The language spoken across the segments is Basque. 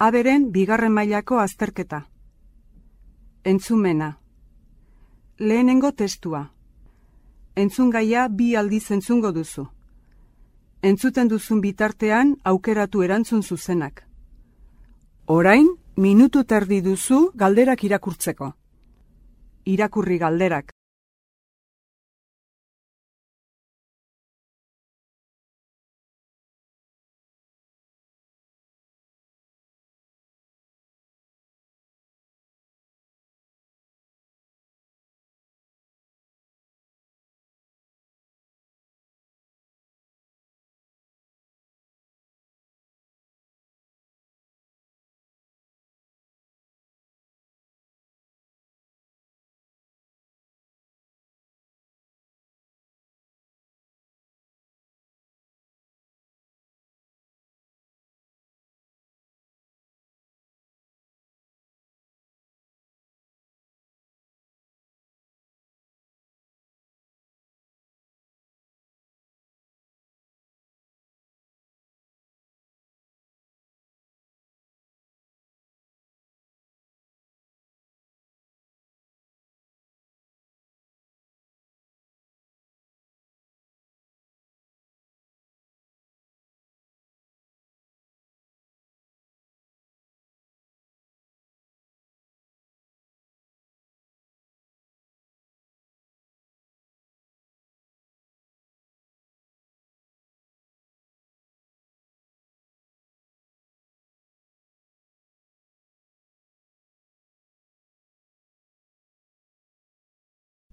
Aberen bigarren mailako azterketa. Entzumena. Lehenengo testua. Entzun gaia bi aldiz entzungo duzu. Entzuten duzun bitartean aukeratu erantzun zuzenak. Orain, minutu terdi duzu galderak irakurtzeko. Irakurri galderak.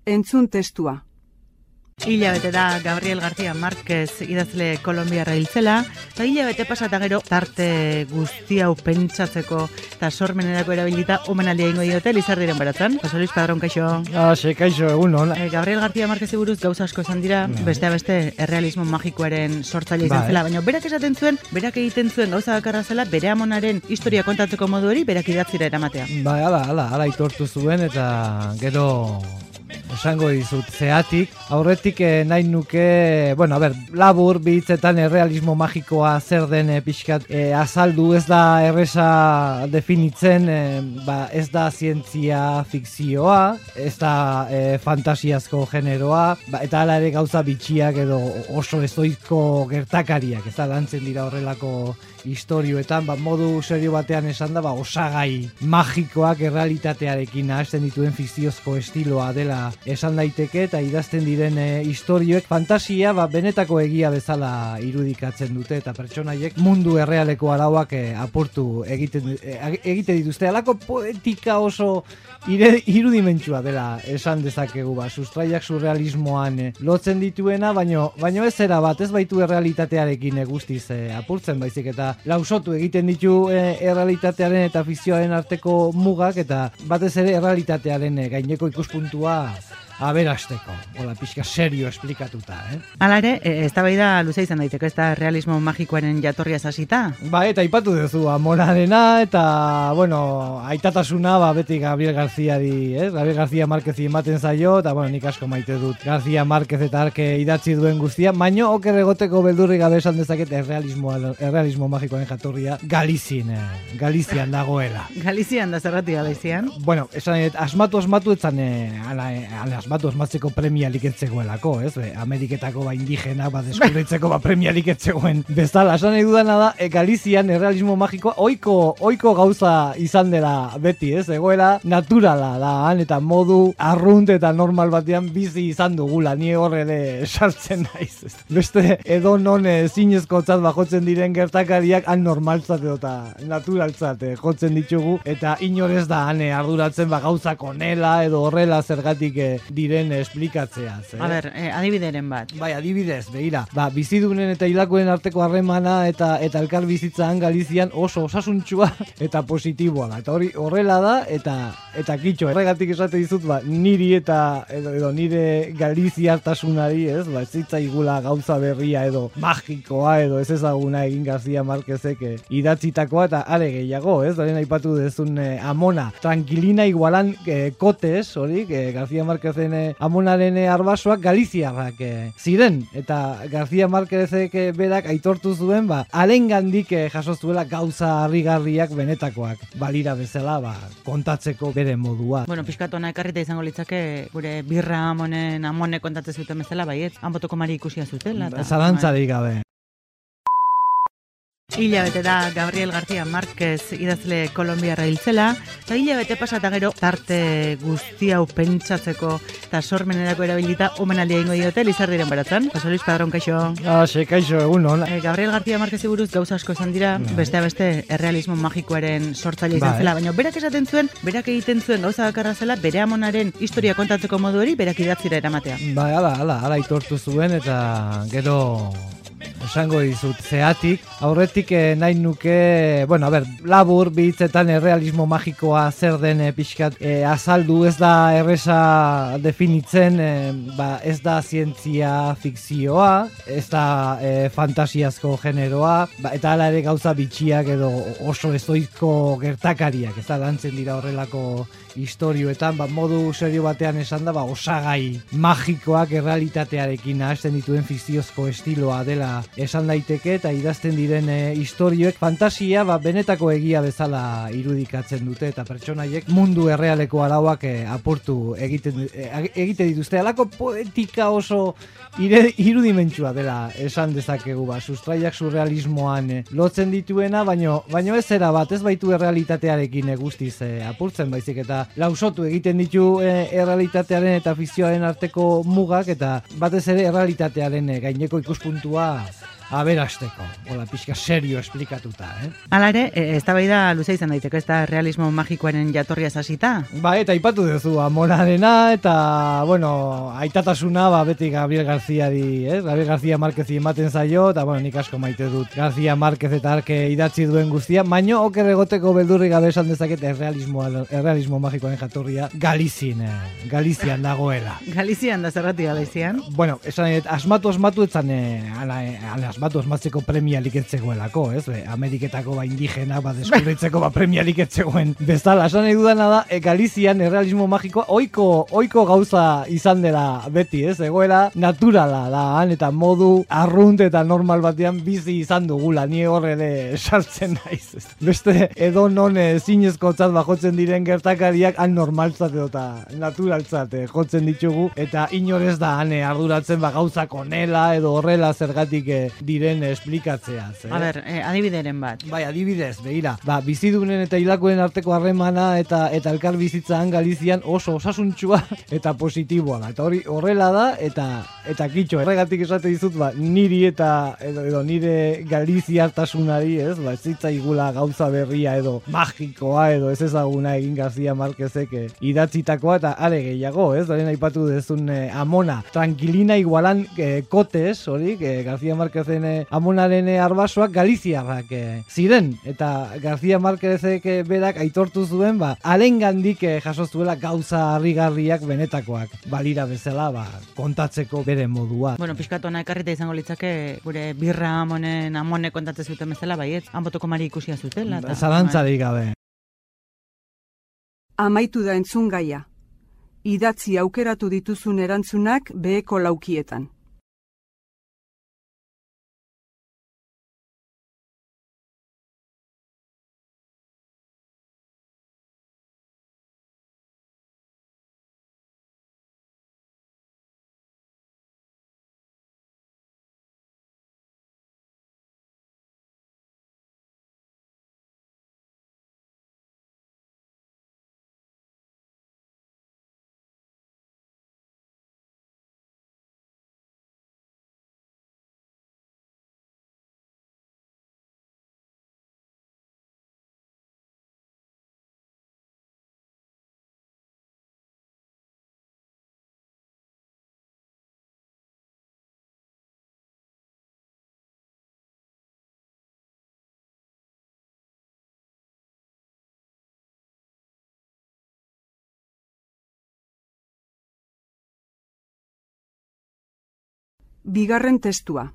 Entzun testua. Hilabete da Gabriel García Márquez idazle Kolombiarra hiltzela, eta hilabete pasata gero tarte guzti hau pentsatzeko eta sormenerako erabilita omenaldia ingo diote Lizardiren baratzen. Jose Luis Padrón, kaixo. Ah, se kaixo, egun hon. Eh, Gabriel García Márquez buruz gauza asko esan dira, Bai. beste beste errealismo magikoaren sortzaile izan Bai. zela, baina berak esaten zuen, berak egiten zuen gauza bakarra zela, bere amonaren historia kontatzeko modu hori berak idatzira eramatea. Bai, ala, ala, ala itortu zuen eta gero esango dizut zeatik, aurretik eh, nahi nuke, bueno, a ber, labur bitzetan errealismo magikoa zer den eh, pixkat eh, azaldu. Ez da erresa definitzen, eh, ba, ez da zientzia fikzioa, ez da eh, fantasiazko generoa, ba, eta hala ere gauza bitxiak edo oso ezoizko gertakariak, ez da lantzen dira horrelako historioetan, ba, modu serio batean esan da, ba, osagai magikoak errealitatearekin nahasten dituen fikziozko estiloa dela esan daiteke eta idazten diren e, istorioek fantasia ba, benetako egia bezala irudikatzen dute eta pertsonaiek mundu errealeko arauak e, apurtu egiten, e, egite dituzte. Alako poetika oso ire, irudimentsua dela esan dezakegu ba, sustraiak surrealismoan e, lotzen dituena baino, baino ez era bat ez baitu errealitatearekin guztiz apurtzen baizik eta lausotu egiten ditu errealitatearen eta fikzioaren arteko mugak eta batez ere errealitatearen gaineko ikuspuntua Baba. Aberasteko. Hola, pixka serio esplikatuta, eh? Hala ere, e, eztabaida luze izan daiteke, ez da realismo magikoaren jatorria hasita. Ba, eta aipatu duzu amorarena, eta, bueno, aitatasuna, ba, beti Gabriel Garziari, eh? Gabriel Garzia Marquez ematen zaio, eta, bueno, nik asko maite dut. Garzia Marquez eta arke idatzi duen guztia, baino oker egoteko beldurri gabe esan dezaket errealismo, errealismo magikoaren jatorria Galizien, eh? Galizian dagoela. Galizian da zerrati Galizian. Bueno, esan asmatu asmatu etzan, eh, ala, eh, ala asmatu asmatzeko premialik etzegoelako, ez? Be, Ameriketako ba indigena, ba deskubritzeko ba premialik etzegoen. Bezala, esan nahi dudana da, e, Galizian errealismo magikoa oiko, oiko gauza izan dela beti, ez? Egoera naturala da, han, eta modu arrunt eta normal batean bizi izan dugula, ni hor ere sartzen naiz. ez? Beste edo non e, zinezkotzat bajotzen diren gertakariak han normaltzat edo naturaltzat eh, jotzen ditugu, eta inorez da han eh, arduratzen ba gauzak onela edo horrela zergatik eh, diren esplikatzeaz. Eh? A ber, e, adibideren bat. Bai, adibidez, begira. Ba, bizidunen eta hilakoen arteko harremana eta eta elkar bizitzan Galizian oso osasuntxua eta positiboa da. Eta hori horrela da eta eta kitxo. Horregatik esate dizut, ba, niri eta edo, edo nire Galiziartasunari, ez? Ba, ez zitzaigula gauza berria edo magikoa edo ez ezaguna egin García Márquezek eh, idatzitakoa eta are gehiago, ez? Lehen aipatu dezun eh, amona. Tranquilina igualan eh, kotes, hori, eh, García Márquezen eh, amonaren eh, arbasoak Galiziarrak eh, ziren eta García Márquezek eh, berak aitortu zuen ba alengandik eh, jaso zuela gauza harrigarriak benetakoak balira bezala ba kontatzeko bere modua. Bueno, pixkatona ekarrita izango litzake gure birra amonen amone kontatzen zuten bezala, baiet, hanbotoko mari ikusia zutela. eta- Zalantzarik gabe. Hilabete da Gabriel García Márquez idazle Kolombiarra hiltzela, eta hilabete pasata gero tarte guzti hau pentsatzeko eta sormenerako erabilita omenaldia ingo diote Lizardiren baratzen. Jose Luis Padrón, kaixo. Ah, se kaixo egun hon. Eh, Gabriel García Márquez buruz gauza asko esan dira, beste beste errealismo magikoaren sortzaile izan Bai. zela, baina berak esaten zuen, berak egiten zuen gauza bakarra zela, bere amonaren historia kontatzeko modu hori berak idatzira eramatea. Ba, ala, ala, ala aitortu zuen eta gero esango dizut zeatik. Aurretik eh, nahi nuke, bueno, a ber, labur bitzetan errealismo magikoa zer den eh, pixkat eh, azaldu ez da erresa definitzen, eh, ba, ez da zientzia fikzioa, ez da eh, fantasiazko generoa, ba, eta hala ere gauza bitxiak edo oso ezoizko gertakariak, ez da lantzen dira horrelako istorioetan, ba, modu serio batean esan da, ba, osagai magikoak errealitatearekin nahasten dituen fikziozko estiloa dela esan daiteke eta idazten diren e, istorioek fantasia ba, benetako egia bezala irudikatzen dute eta pertsonaiek mundu errealeko arauak e, apurtu egiten, e, egiten dituzte. Alako poetika oso ire, irudimentsua dela esan dezakegu ba, sustraiak surrealismoan e, lotzen dituena baino, baino ez era bat ez baitu errealitatearekin guztiz e, apurtzen baizik eta lausotu egiten ditu e, errealitatearen eta fikzioaren arteko mugak eta batez ere errealitatearen gaineko ikuspuntua aberasteko. Hola, pixka serio esplikatuta, eh? Hala ere, e, eztabaida luze izan daiteke, ez da realismo magikoaren jatorria hasita. Ba, eta ipatu duzu amonarena, eta, bueno, aitatasuna, ba, beti Gabriel Garziari, eh? Gabriel Garzia Marquezi ematen zaio, eta, bueno, nik asko maite dut. Garzia Marquez eta arke idatzi duen guztia, baino oker egoteko beldurri gabe esan dezaket errealismo, errealismo magikoaren jatorria Galizin, eh? Galizian dagoela. Galizian da zerrati Galizian. Bueno, esan asmatu asmatu etzan eh, ala, eh, ala asmatu asmatzeko premialik etzegoelako, ez? Be, Ameriketako ba indigena ba deskubritzeko ba premialik etzegoen. Bezala, esan nahi dudana da, e, Galizian errealismo magikoa oiko, oiko gauza izan dela beti, ez? Egoera naturala da, han, eta modu arrunt eta normal batean bizi izan dugula, ni hor ere sartzen naiz. ez? Beste edo non e, zinezkotzat bajotzen diren gertakariak han normaltzat edo naturaltzat eh, jotzen ditugu eta inorez da han eh, arduratzen ba gauzak onela edo horrela zergatik eh, diren esplikatzeaz. Eh? A ber, e, adibideren bat. Bai, adibidez, begira. Ba, bizidunen eta hilakoen arteko harremana eta eta elkar bizitzan Galizian oso osasuntxua eta positiboa da. Eta hori horrela da eta eta kitxo. Horregatik esate dizut, ba, niri eta edo, edo nire Galiziartasunari, ez? Ba, ez zitzaigula gauza berria edo magikoa edo ez ezaguna egin García Márquezek eh, idatzitakoa eta are gehiago, ez? Lehen aipatu dezun eh, amona. Tranquilina igualan eh, kotes, hori, eh, García Márquezen eh, amonaren eh, arbasoak Galiziarrak eh, ziren. Eta García Márquezek berak aitortu zuen, ba, alengandik eh, jaso zuela gauza harrigarriak benetakoak. Balira bezala, ba, kontatzeko bere modua. Bueno, pixkatona ekarrita izango litzake gure birra amonen amone kontatzen zuten bezala, baiet, hanbotoko mari ikusia zutela. eta- Zalantzarik gabe. Amaitu da entzun gaia. Idatzi aukeratu dituzun erantzunak beheko laukietan. Bigarren testua.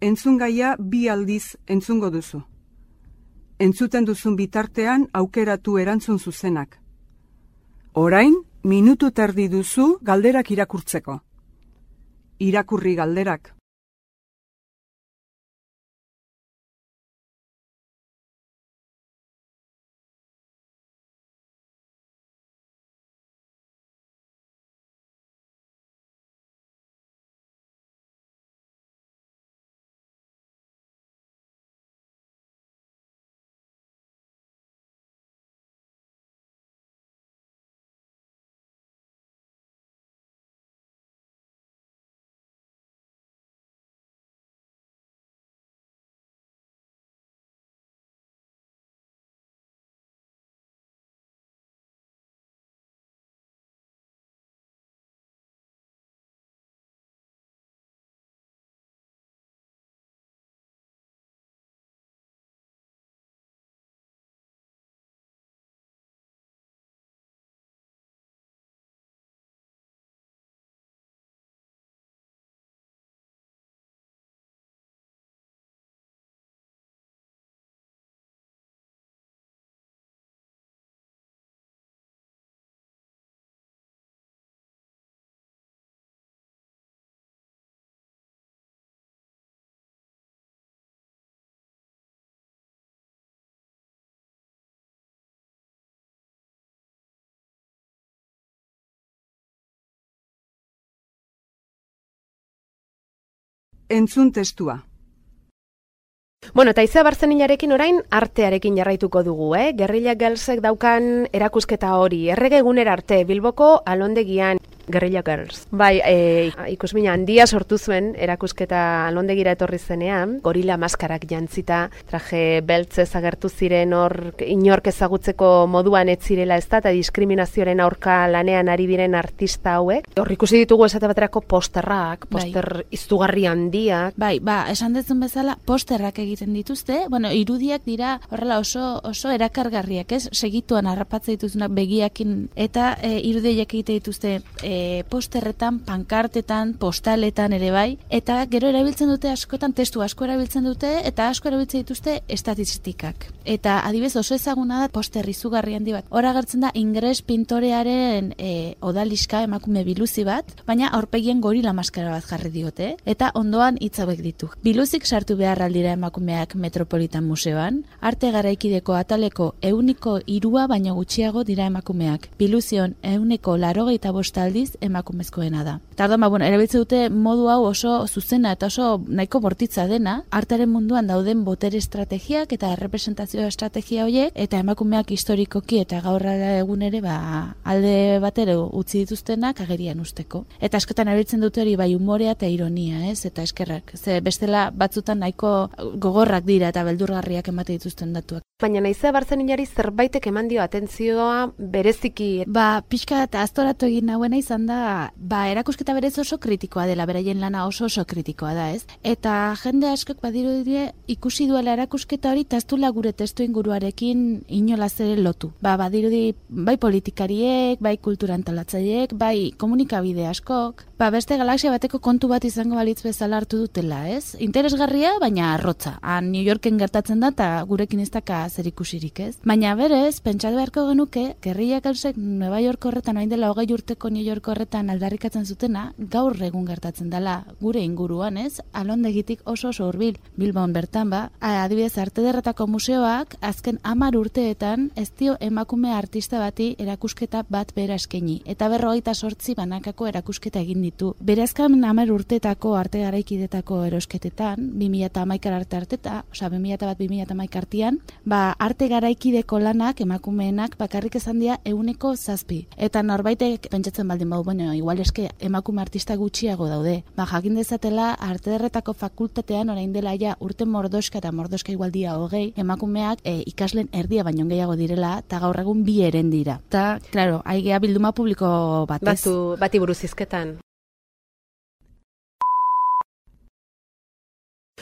Entzun gaia bi aldiz entzungo duzu. Entzuten duzun bitartean aukeratu erantzun zuzenak. Orain, Minutu terdi duzu galderak irakurtzeko. Irakurri galderak. Entzun testua. Bueno, eta izea barzeninarekin orain artearekin jarraituko dugu, eh? Gerrilla Girlsek daukan erakusketa hori. Errege egunera arte, Bilboko alondegian. Guerrilla Girls. Bai, e, ikusmina handia sortu zuen erakusketa alondegira etorri zenean, gorila maskarak jantzita, traje beltze agertu ziren hor inork ezagutzeko moduan ez zirela ez da, eta diskriminazioaren aurka lanean ari diren artista hauek. Hor ikusi ditugu esate baterako posterrak, bai. poster bai. iztugarri handiak. Bai, ba, esan dezun bezala, posterrak egiten dituzte, bueno, irudiak dira horrela oso, oso erakargarriak, ez? Segituan harrapatze dituzunak begiakin, eta e, irudiak egite dituzte e, posterretan, pankartetan, postaletan ere bai, eta gero erabiltzen dute askotan testu asko erabiltzen dute eta asko erabiltzen dituzte estatistikak. Eta adibez oso ezaguna da poster izugarri handi bat. Hora gertzen da ingres pintorearen e, odaliska emakume biluzi bat, baina aurpegien gorila maskara bat jarri diote, eta ondoan hitz ditu. Biluzik sartu behar aldira emakumeak Metropolitan Museoan, arte garaikideko ataleko euniko irua baino gutxiago dira emakumeak. Biluzion euneko larogeita bostaldiz aldiz emakumezkoena da. Tardan, ba, bueno, erabiltze dute modu hau oso zuzena eta oso nahiko bortitza dena, artaren munduan dauden botere estrategiak eta representazio estrategia horiek, eta emakumeak historikoki eta gaurra egun ere, ba, alde batero utzi dituztenak agerian usteko. Eta askotan erabiltzen dute hori bai umorea eta ironia, ez? Eta eskerrak. Ze bestela batzutan nahiko gogorrak dira eta beldurgarriak emate dituzten datuak. Baina naizea bartzen inari zerbaitek eman dio atentzioa bereziki. Ba, pixka eta aztoratu egin nauen izan izan da, ba, erakusketa berez oso kritikoa dela, beraien lana oso oso kritikoa da, ez? Eta jende askok badiru dire, ikusi duela erakusketa hori, taztula gure testu inguruarekin inola zere lotu. Ba, badiru di, bai politikariek, bai kulturantalatzaiek, bai komunikabide askok, ba, beste galaxia bateko kontu bat izango balitz bezala hartu dutela, ez? Interesgarria, baina arrotza. Han New Yorken gertatzen da, eta gurekin ez daka zer ikusirik, ez? Baina berez, pentsatu beharko genuke, gerriak alzek Nueva York horretan, hain dela hogei urteko New York horretan aldarrikatzen zutena, gaur egun gertatzen dela gure inguruan, ez? Alondegitik oso oso hurbil Bilbon bertan ba, adibidez arte derretako museoak azken hamar urteetan ez dio emakume artista bati erakusketa bat bera eskaini eta berrogeita sortzi banakako erakusketa egin ditu. Berazkan hamar urteetako arte garaikidetako erosketetan, 2011 arte arteta, osea 2001 2011 artean, ba arte garaikideko lanak emakumeenak bakarrik esan dira euneko zazpi. Eta norbaitek pentsatzen baldin hau, bueno, igual eske emakume artista gutxiago daude. Ba, jakin dezatela, arte derretako fakultatean orain dela ja urte mordoska eta mordoska igual dia hogei, emakumeak e, ikaslen erdia baino gehiago direla, eta gaur egun bi eren dira. Ta, claro, aigea bilduma publiko batez. Batu, bati buruz izketan.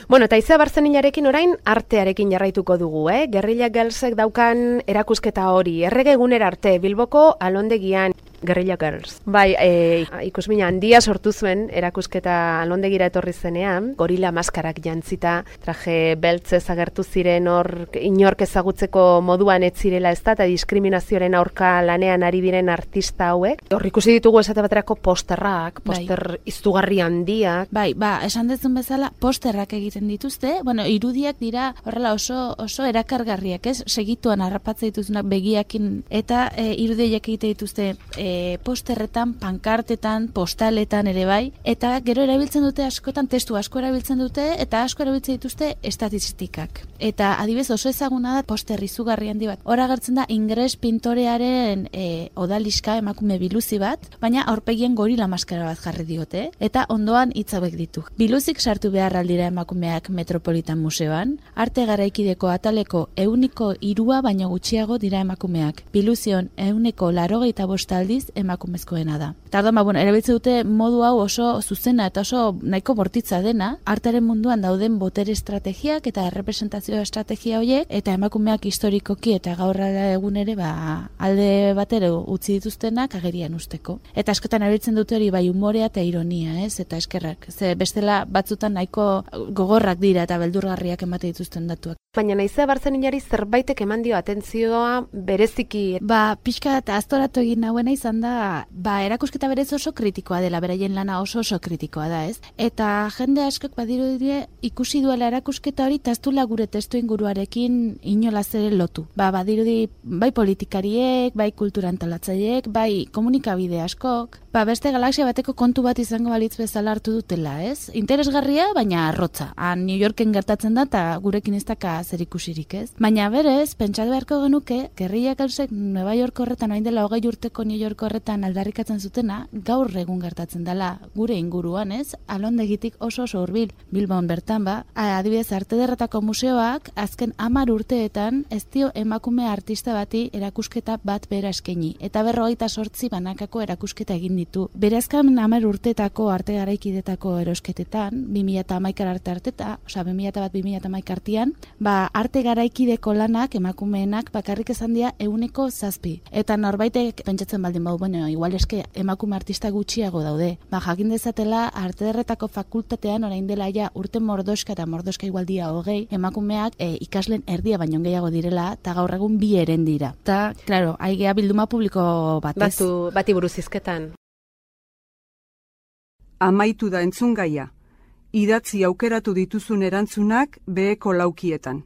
Bueno, eta izea barzeninarekin orain artearekin jarraituko dugu, eh? Gerrilla Girlsek daukan erakusketa hori, errege egunera arte, Bilboko alondegian. Guerrilla Girls. Bai, e, ikusmina handia sortu zuen erakusketa alondegira etorri zenean, gorila maskarak jantzita, traje beltzez agertu ziren hor inork ezagutzeko moduan ez zirela ez da, eta diskriminazioaren aurka lanean ari diren artista hauek. Hor ikusi ditugu esate baterako posterrak, Bai. poster izugarri handiak, Bai, ba, esan dezun bezala, posterrak egiten dituzte, bueno, irudiak dira horrela oso oso erakargarriak, ez? Segituan harrapatze dituznak begiakin eta e, irudiak egite dituzte e, posterretan, pankartetan, postaletan ere bai, eta gero erabiltzen dute askotan testu asko erabiltzen dute eta asko erabiltzen dituzte estatistikak. Eta adibez oso ezaguna da poster izugarri handi bat. Hor agertzen da ingres pintorearen e, odaliska emakume biluzi bat, baina aurpegien gorila maskara bat jarri diote eta ondoan hitz hauek ditu. Biluzik sartu behar aldira emakumeak Metropolitan Museoan, arte garaikideko ataleko euniko irua baino gutxiago dira emakumeak. Biluzion euneko larogeita bost aldiz emakumezkoena da. Eta orduan, ba, bueno, erabiltzen dute modu hau oso zuzena eta oso nahiko bortitza dena, artaren munduan dauden botere estrategiak eta representazio estrategia horiek, eta emakumeak historikoki eta gaur egun ere ba, alde batera utzi dituztenak agerian usteko. Eta askotan erabiltzen dute hori bai umorea eta ironia, ez? Eta eskerrak. Ze bestela batzutan nahiko gogorrak dira eta beldurgarriak emate dituzten datuak. baina naizea barzenilari zerbaitek eman dio atentzioa bereziki Ba, pixka eta aztoratu egin nauena izan da, ba, erakusketa berez oso kritikoa dela, beraien lana oso oso kritikoa da, ez? Eta jende askok badiru dire, ikusi duela erakusketa hori, taztula gure testu inguruarekin inolaz ere lotu. Ba, badirudi, bai politikariek, bai kultura antolatzaileek, bai komunikabide askok, ba, beste galaxia bateko kontu bat izango balitz bezala hartu dutela, ez? Interesgarria, baina arrotza. Han New Yorken gertatzen da, eta gurekin ez daka zer ikusirik, ez? Baina berez, pentsatu beharko genuke, gerrilla gauzek Nueva York horretan, orain dela hogei urteko New York horretan aldarrikatzen zutena, gaur egun gertatzen dela gure inguruan, ez? Alondegitik oso oso hurbil Bilbon bertan ba, adibidez arte derretako museoak azken hamar urteetan ez dio emakume artista bati erakusketa bat bera eskaini eta berrogeita sortzi banakako erakusketa egin ditu. Berazkan hamar urteetako arte garaikidetako erosketetan, 2011 arte arteta, osea 2001 2011 artean, ba arte garaikideko lanak emakumeenak bakarrik esan dira euneko zazpi. Eta norbaitek pentsatzen baldin bau, bueno, igual eske emakume artista gutxiago daude. Ba jakin dezatela arte derretako fakultatean orain dela ja urte mordoska eta mordoska igual dia hogei, emakumeak e, ikaslen erdia baino gehiago direla, eta gaur egun bi eren dira. Ta, claro, aigea bilduma publiko batez. batu, bati buruz izketan. Amaitu da entzungaia. Idatzi aukeratu dituzun erantzunak beheko laukietan.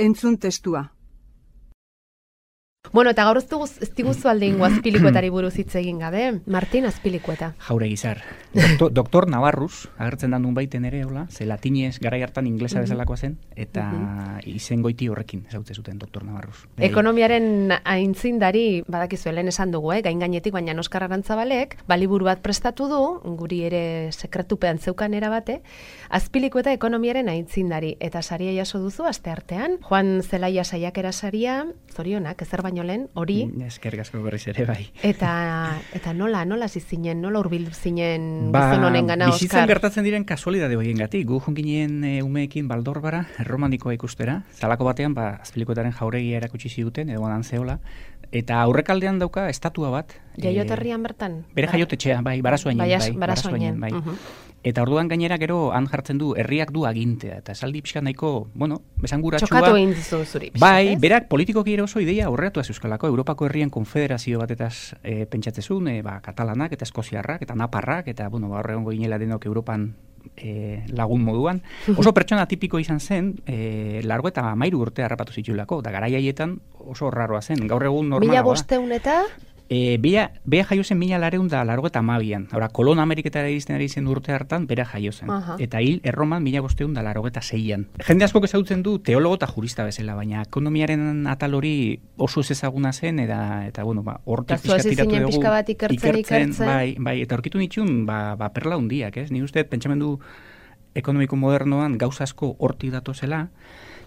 Entzun testua. Bueno, eta gaur ez dugu ez diguzu alde ingo azpilikuetari buruz hitz egin gabe. Martin azpilikueta. Jaure gizar. Doktor, doktor Navarruz, agertzen da baiten ere, hola, ze latinez garai hartan inglesa bezalakoa zen, eta izen goiti horrekin ezautze zuten doktor Navarruz. Ekonomiaren aintzindari, badakizu helen esan dugu, eh? gain gainetik, baina Oskar Arantzabalek, baliburu bat prestatu du, guri ere sekretupean zeukan erabate, azpilikueta ekonomiaren aintzindari, eta saria jaso duzu, aste artean, Juan Zelaia saiakera saria, zorionak, ezer baino lehen, hori, Mm, Eskerrik asko berriz ere bai. eta eta nola, nola zizinen, nola hurbildu zinen Ba, gizon honen gana, bizitzan Oskar? gertatzen diren kasualidade horien gati. Gu junginen e, umeekin baldorbara, romanikoa ikustera. Zalako batean, ba, azpilikoetaren jauregia erakutsi ziduten, edo anan zehola. Eta aurrekaldean dauka estatua bat. e, Jaioterrian bertan? Bere jaiotetxea, bai, barazuainen, Baias- bai, Barasoainen, bai. mhm. Eta orduan gainera gero han jartzen du herriak du agintea. Eta esaldi pixka nahiko, bueno, besanguratsua. Txokatu egin dizu zuri. pixkat, Bai, ez? berak politikoki ere oso ideia aurreatu euskalako, Europako herrien konfederazio batetaz e, pentsatzezun, e, ba, katalanak eta eskoziarrak eta naparrak, eta, bueno, ba, horregongo ginela denok Europan e, lagun moduan. Oso pertsona tipiko izan zen, e, largo eta mairu urte harrapatu zitulako, da garai haietan oso raroa zen, gaur egun normala Mila bosteun eta, E, bea, bea jaio zen mila lareun da largo eta mabian. Hora, kolon Ameriketara iristen ari zen urte hartan, bera jaio zen. Aha. Eta hil, erroman mila bosteun da largo eta zeian. Jende asko ezautzen du teologo eta jurista bezala, baina ekonomiaren atal hori oso ez ezaguna zen, eta, eta bueno, ba, hortik Eta zu hasi tiratu zinen dugu. pixka bat ikertzen, ikertzen. Bai, bai, eta aurkitu nitxun, ba, ba perla hundiak, ez? Ni uste, pentsamendu ekonomiko modernoan gauza asko hortik datozela,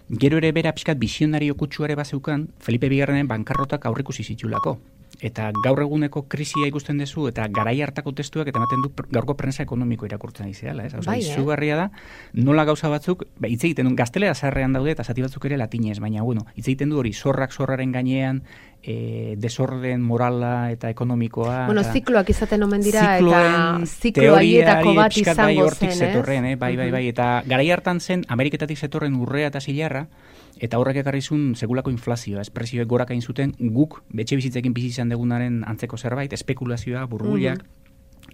Gero ere bera pixkat visionario kutsuare bazeukan, Felipe Bigarrenen bankarrotak aurrikusi zitulako. Eta gaur eguneko krisia ikusten duzu, eta garai hartako testuak, eta ematen du gaurko prensa ekonomiko irakurtzen ari zehala, ez? Bai, eh? izugarria da, nola gauza batzuk, ba, hitz egiten du, gaztelera zaharrean daude, eta zati batzuk ere latinez, baina, bueno, hitz egiten du hori, zorrak zorraren gainean, e, desorden morala eta ekonomikoa. bueno, eta zikloak izaten omen dira, eta zikloen ziklo haietako teoriari bat bai izango zen, zetorren, eh? bai, bai, bai, eta garai hartan zen Ameriketatik zetorren urrea eta zilarra, eta horrek ekarri zuen segulako inflazioa, espresioek goraka egin zuten guk betxe bizitzekin bizi izan degunaren antzeko zerbait, espekulazioa, burbuliak,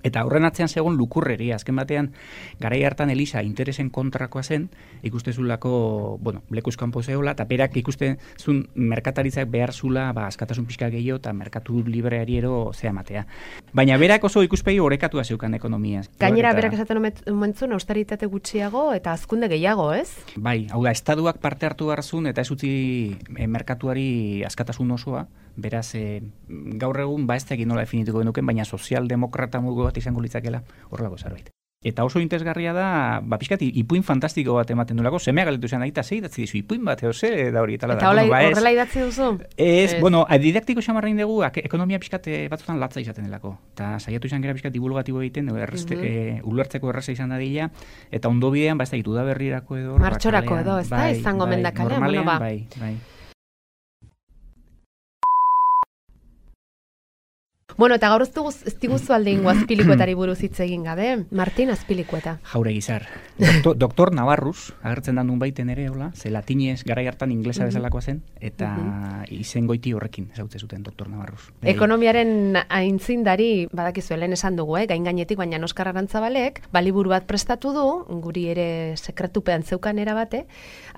Eta horren atzean zegoen lukurreria, azken batean, garai hartan Elisa interesen kontrakoa zen, ikustezulako, bueno, lekuz kanpo zehola, eta berak ikusten zuen merkataritzak behar zula, ba, askatasun pixka gehiago, eta merkatu libreari ero zea matea. Baina berak oso ikuspegi orekatua zeukan ekonomiaz. Gainera, berak esaten omet- omentzun, austeritate gutxiago eta azkunde gehiago, ez? Bai, hau da, estaduak parte hartu behar zuen, eta ez utzi e, merkatuari askatasun osoa, beraz, e, gaur egun, ba ez da nola definituko genuken, baina sozialdemokrata mugu bat izango litzakela horrelako zerbait. Eta oso interesgarria da, ba, pixkat, ipuin fantastiko bat ematen dulako, semea galetu izan aita, zei datzi dizu, ipuin bat, edo ze, da hori, eta Eta hola, horrela idatzi duzu? Ez, Ez. bueno, a, didaktiko xamarrain dugu, ak- ekonomia pixkat eh, batzutan latza izaten delako. Eta saiatu izan gara pixkat divulgatibo egiten, erreste, Mhm. eh, ulertzeko erreza izan dadila, eta ondo bidean, ba, ez da, ituda berrirako edo... Martxorako edo, ez da? Izango omen da kalean, normalean, bueno, ba. Bai, bai. Bueno, eta gaur ez dugu ez diguzu alde ingo azpilikuetari buruz hitz egin gabe. Martin azpilikueta. Jaure gizar. Doktor, doktor Navarruz, agertzen da nun baiten ere, hola, ze latinez garai hartan inglesa bezalakoa zen, eta izen goiti horrekin ezautze zuten doktor Navarruz. Ekonomiaren aintzindari, badakizu helen esan dugu, eh? gain gainetik, baina Oskar Arantzabalek, baliburu bat prestatu du, guri ere sekretupean zeukan erabate,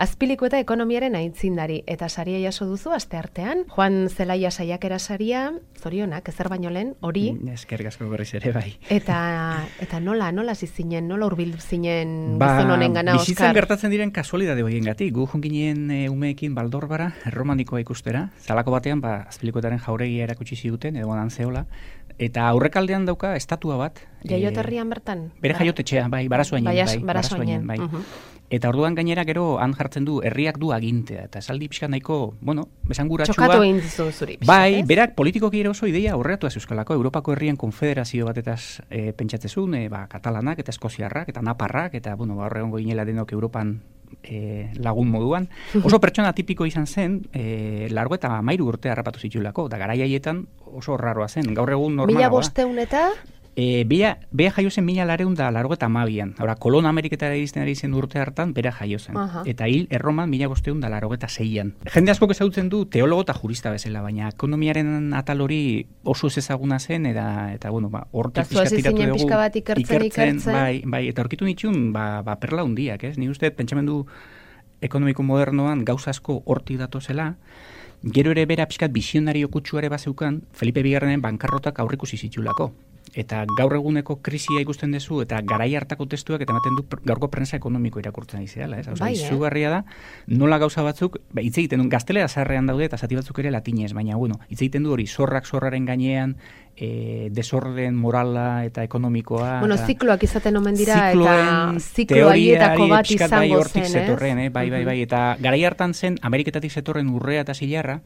azpilikueta ekonomiaren aintzindari, eta saria jaso duzu aste artean, Juan Zelaia saiakera saria, zorionak, ezer baino lehen, hori, Mm, Eskerrik asko berriz ere, bai. eta eta nola, nola zizinen, nola hurbildu zinen Ba, gizon honen gana, bizitzan Oskar? gertatzen diren kasualidade horien. Gu junginen e, umeekin baldorbara, romanikoa ikustera. Zalako batean, ba, azpilikoetaren jauregia erakutsi ziduten, edo anan zehola. Eta aurrekaldean dauka estatua bat. e, Jaioterrian bertan? Bere jaiotetxea, bai, barazuainen, Baias- bai, Barasoainen, bai. mhm. Eta orduan gainera gero han jartzen du herriak du agintea. Eta esaldi pixka nahiko, bueno, besanguratsua. Txokatu egin dizu zuri. pixkat, Bai, ez? berak politikoki ere oso ideia aurreatu ez euskalako, Europako herrien konfederazio batetaz e, pentsatzezun, e, ba, katalanak eta eskoziarrak eta naparrak, eta, bueno, ba, horregongo ginela denok Europan e, lagun moduan. Oso pertsona tipiko izan zen, e, largo eta mairu urte harrapatu zitulako, da garai haietan oso raroa zen, gaur egun normala Mila bosteun eta, E, bea, bea jaio zen mila lareun da largo eta mabian. Hora, kolon Ameriketara iristen ari zen urte hartan, bera jaio zen. Aha. Eta hil, erroman mila bosteun da largo eta zeian. Jende asko ezautzen du teologo eta jurista bezala, baina ekonomiaren atal hori oso ez ezaguna zen, eta, eta bueno, ba, hortik Eta zu hasi pixkat tiratu zinen dugu. pixka bat ikertzen, ikertzen. Bai, bai, eta aurkitu nitxun, ba, ba perla hundiak, ez? Ni uste, pentsamendu ekonomiko modernoan gauza asko hortik datozela, gero ere bera pixkat visionario kutsuare bazeukan, Felipe Bigarrenen bankarrotak aurrikusi zitulako eta gaur eguneko krisia ikusten duzu eta garai hartako testuak eta ematen du gaurko prensa ekonomiko irakurtzen izeala, ez? Osea, bai, eh? izugarria da nola gauza batzuk, ba, hitz egiten du gaztelera zarrean daude eta zati batzuk ere latinez, baina bueno, hitz egiten du hori zorrak zorraren gainean, e, desorden morala eta ekonomikoa. Bueno, eta zikloak izaten omen dira eta ziklo haietako bat bai izango hortik zen, zetorren, ez? eh? bai, bai, bai, eta garai hartan zen Ameriketatik zetorren urrea eta zilarra,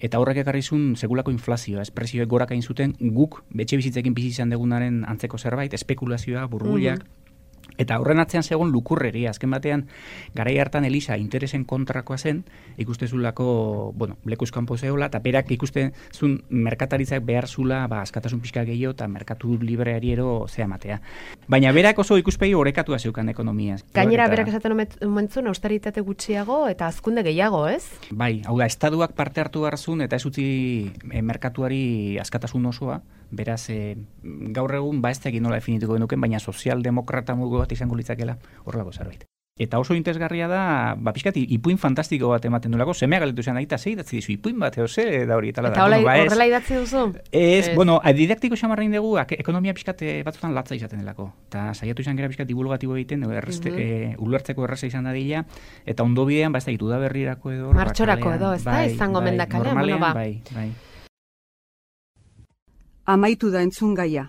eta horrek ekarri zuen segulako inflazioa, espresioek gorak hain zuten guk betxe bizitzekin bizi izan degunaren antzeko zerbait, espekulazioa, burbuliak, Eta horren atzean zegoen lukurreria, azken batean, garai hartan Elisa interesen kontrakoa zen, ikustezulako, bueno, lekuz kanpo zehola, eta berak ikusten zuen merkataritzak behar zula, ba, askatasun pixka gehiago, eta merkatu libreari ero zea matea. Baina berak oso ikuspegi orekatua zeukan ekonomia. Gainera Eta- berak esaten omet- omentzun austeritate gutxiago eta azkunde gehiago, ez? Bai, hau da, estaduak parte hartu garzun eta ez utzi e, merkatuari askatasun osoa, beraz, e, gaur egun ba ez nola definituko genuken, baina sozialdemokrata mugo bat izango litzakela horrelako zerbait. Eta oso interesgarria da, ba, pixkat, ipuin fantastiko bat ematen duelako, semea galetu zen, aita, zei datzi dizu, ipuin bat, eo, ze da hori, eta Eta hola, ba, ez. horrela idatzi duzu? Ez, Ez. bueno, a, didaktiko xamarrain dugu, ak- ekonomia pixkat eh, batzutan latza izaten delako. Eta saiatu izan gara pixkat divulgatibo egiten, erreste, Mhm. eh, ulertzeko erraza izan dadila, eta ondo bidean, ba, ez da, gitu da berrirako edo. Martxorako edo, ez da, Bai, izango bai, mendakalean, normalean, bueno, ba. Bai, bai. Amaitu da entzun gaia.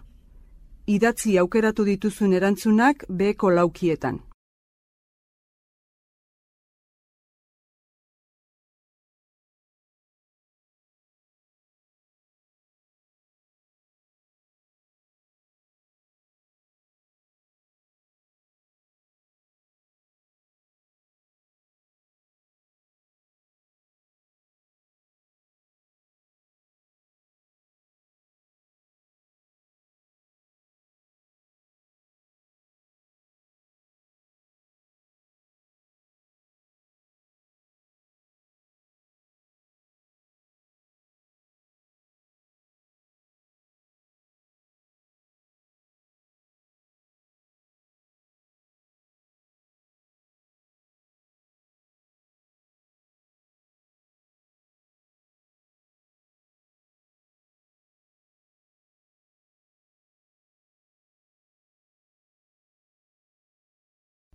Idatzi aukeratu dituzun erantzunak beheko laukietan.